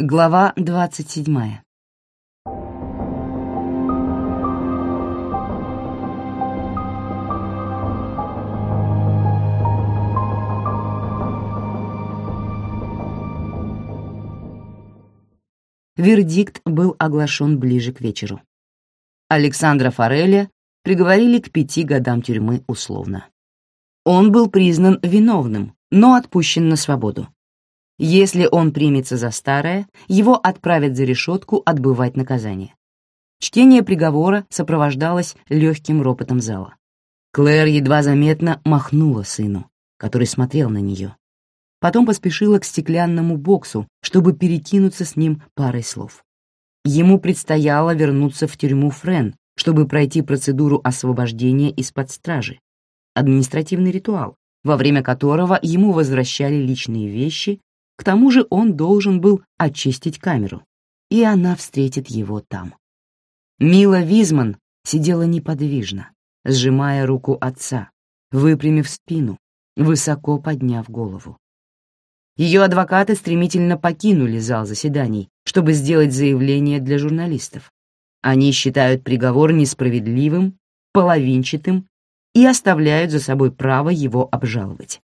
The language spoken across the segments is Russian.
Глава двадцать седьмая. Вердикт был оглашен ближе к вечеру. Александра Фореля приговорили к пяти годам тюрьмы условно. Он был признан виновным, но отпущен на свободу. Если он примется за старое, его отправят за решетку отбывать наказание. Чтение приговора сопровождалось легким ропотом зала. Клэр едва заметно махнула сыну, который смотрел на нее. Потом поспешила к стеклянному боксу, чтобы перекинуться с ним парой слов. Ему предстояло вернуться в тюрьму Френ, чтобы пройти процедуру освобождения из-под стражи, административный ритуал, во время которого ему возвращали личные вещи к тому же он должен был очистить камеру, и она встретит его там. Мила Визман сидела неподвижно, сжимая руку отца, выпрямив спину, высоко подняв голову. Ее адвокаты стремительно покинули зал заседаний, чтобы сделать заявление для журналистов. Они считают приговор несправедливым, половинчатым и оставляют за собой право его обжаловать.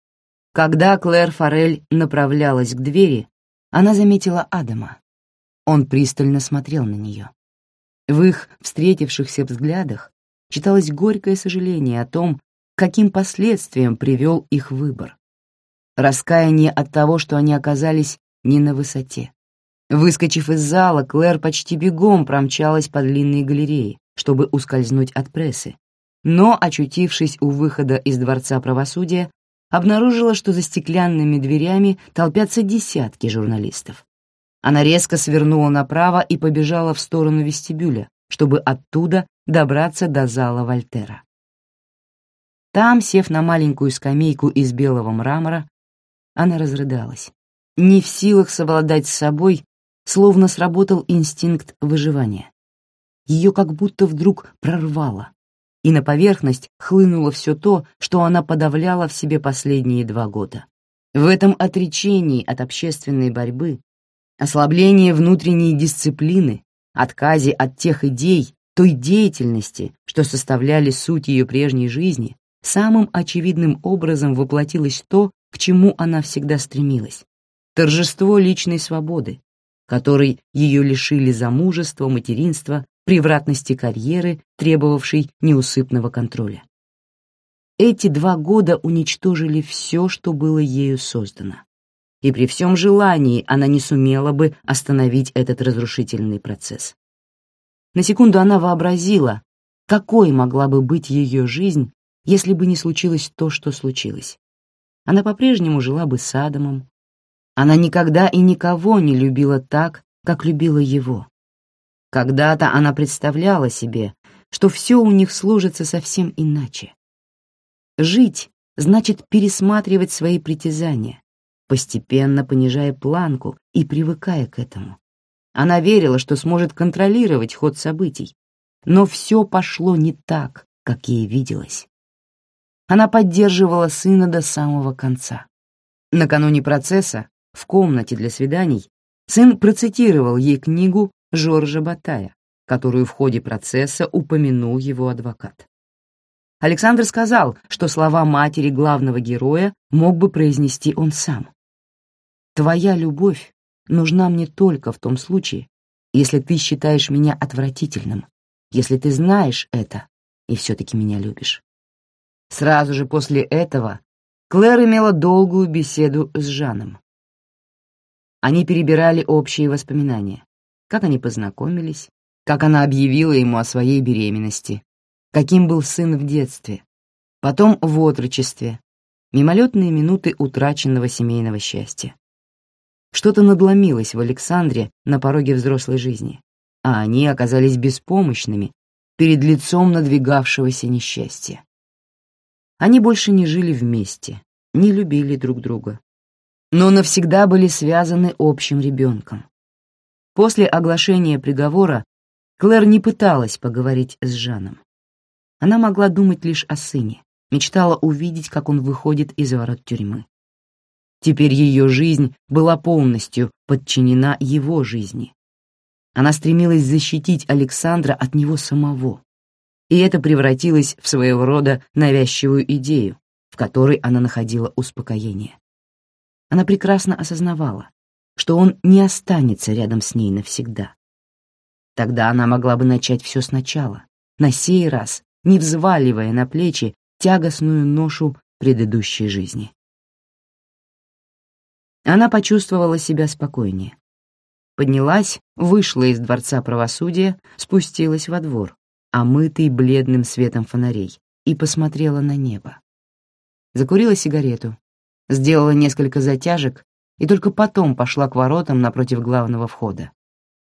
Когда Клэр Форель направлялась к двери, она заметила Адама. Он пристально смотрел на нее. В их встретившихся взглядах читалось горькое сожаление о том, каким последствиям привел их выбор. Раскаяние от того, что они оказались не на высоте. Выскочив из зала, Клэр почти бегом промчалась по длинной галерее, чтобы ускользнуть от прессы. Но, очутившись у выхода из Дворца правосудия, обнаружила, что за стеклянными дверями толпятся десятки журналистов. Она резко свернула направо и побежала в сторону вестибюля, чтобы оттуда добраться до зала Вольтера. Там, сев на маленькую скамейку из белого мрамора, она разрыдалась. Не в силах совладать с собой, словно сработал инстинкт выживания. Ее как будто вдруг прорвало, и на поверхность хлынуло все то, что она подавляла в себе последние два года. В этом отречении от общественной борьбы, ослаблении внутренней дисциплины, отказе от тех идей, той деятельности, что составляли суть ее прежней жизни, самым очевидным образом воплотилось то, к чему она всегда стремилась — торжество личной свободы, которой ее лишили замужества, материнства превратности карьеры, требовавшей неусыпного контроля. Эти два года уничтожили все, что было ею создано. И при всем желании она не сумела бы остановить этот разрушительный процесс. На секунду она вообразила, какой могла бы быть ее жизнь, если бы не случилось то, что случилось. Она по-прежнему жила бы с Адамом. Она никогда и никого не любила так, как любила его. Когда-то она представляла себе, что все у них сложится совсем иначе. Жить значит пересматривать свои притязания, постепенно понижая планку и привыкая к этому. Она верила, что сможет контролировать ход событий, но все пошло не так, как ей виделось. Она поддерживала сына до самого конца. Накануне процесса, в комнате для свиданий, сын процитировал ей книгу Жоржа Батая, которую в ходе процесса упомянул его адвокат. Александр сказал, что слова матери главного героя мог бы произнести он сам. «Твоя любовь нужна мне только в том случае, если ты считаешь меня отвратительным, если ты знаешь это и все-таки меня любишь». Сразу же после этого Клэр имела долгую беседу с Жаном. Они перебирали общие воспоминания как они познакомились, как она объявила ему о своей беременности, каким был сын в детстве, потом в отрочестве, мимолетные минуты утраченного семейного счастья. Что-то надломилось в Александре на пороге взрослой жизни, а они оказались беспомощными перед лицом надвигавшегося несчастья. Они больше не жили вместе, не любили друг друга, но навсегда были связаны общим ребенком. После оглашения приговора Клэр не пыталась поговорить с Жаном. Она могла думать лишь о сыне, мечтала увидеть, как он выходит из ворот тюрьмы. Теперь ее жизнь была полностью подчинена его жизни. Она стремилась защитить Александра от него самого. И это превратилось в своего рода навязчивую идею, в которой она находила успокоение. Она прекрасно осознавала, что он не останется рядом с ней навсегда. Тогда она могла бы начать все сначала, на сей раз, не взваливая на плечи тягостную ношу предыдущей жизни. Она почувствовала себя спокойнее. Поднялась, вышла из Дворца правосудия, спустилась во двор, омытый бледным светом фонарей, и посмотрела на небо. Закурила сигарету, сделала несколько затяжек и только потом пошла к воротам напротив главного входа.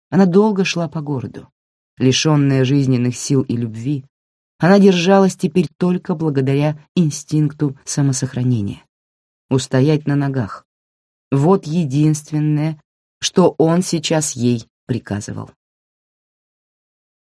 Она долго шла по городу. Лишенная жизненных сил и любви, она держалась теперь только благодаря инстинкту самосохранения. Устоять на ногах. Вот единственное, что он сейчас ей приказывал.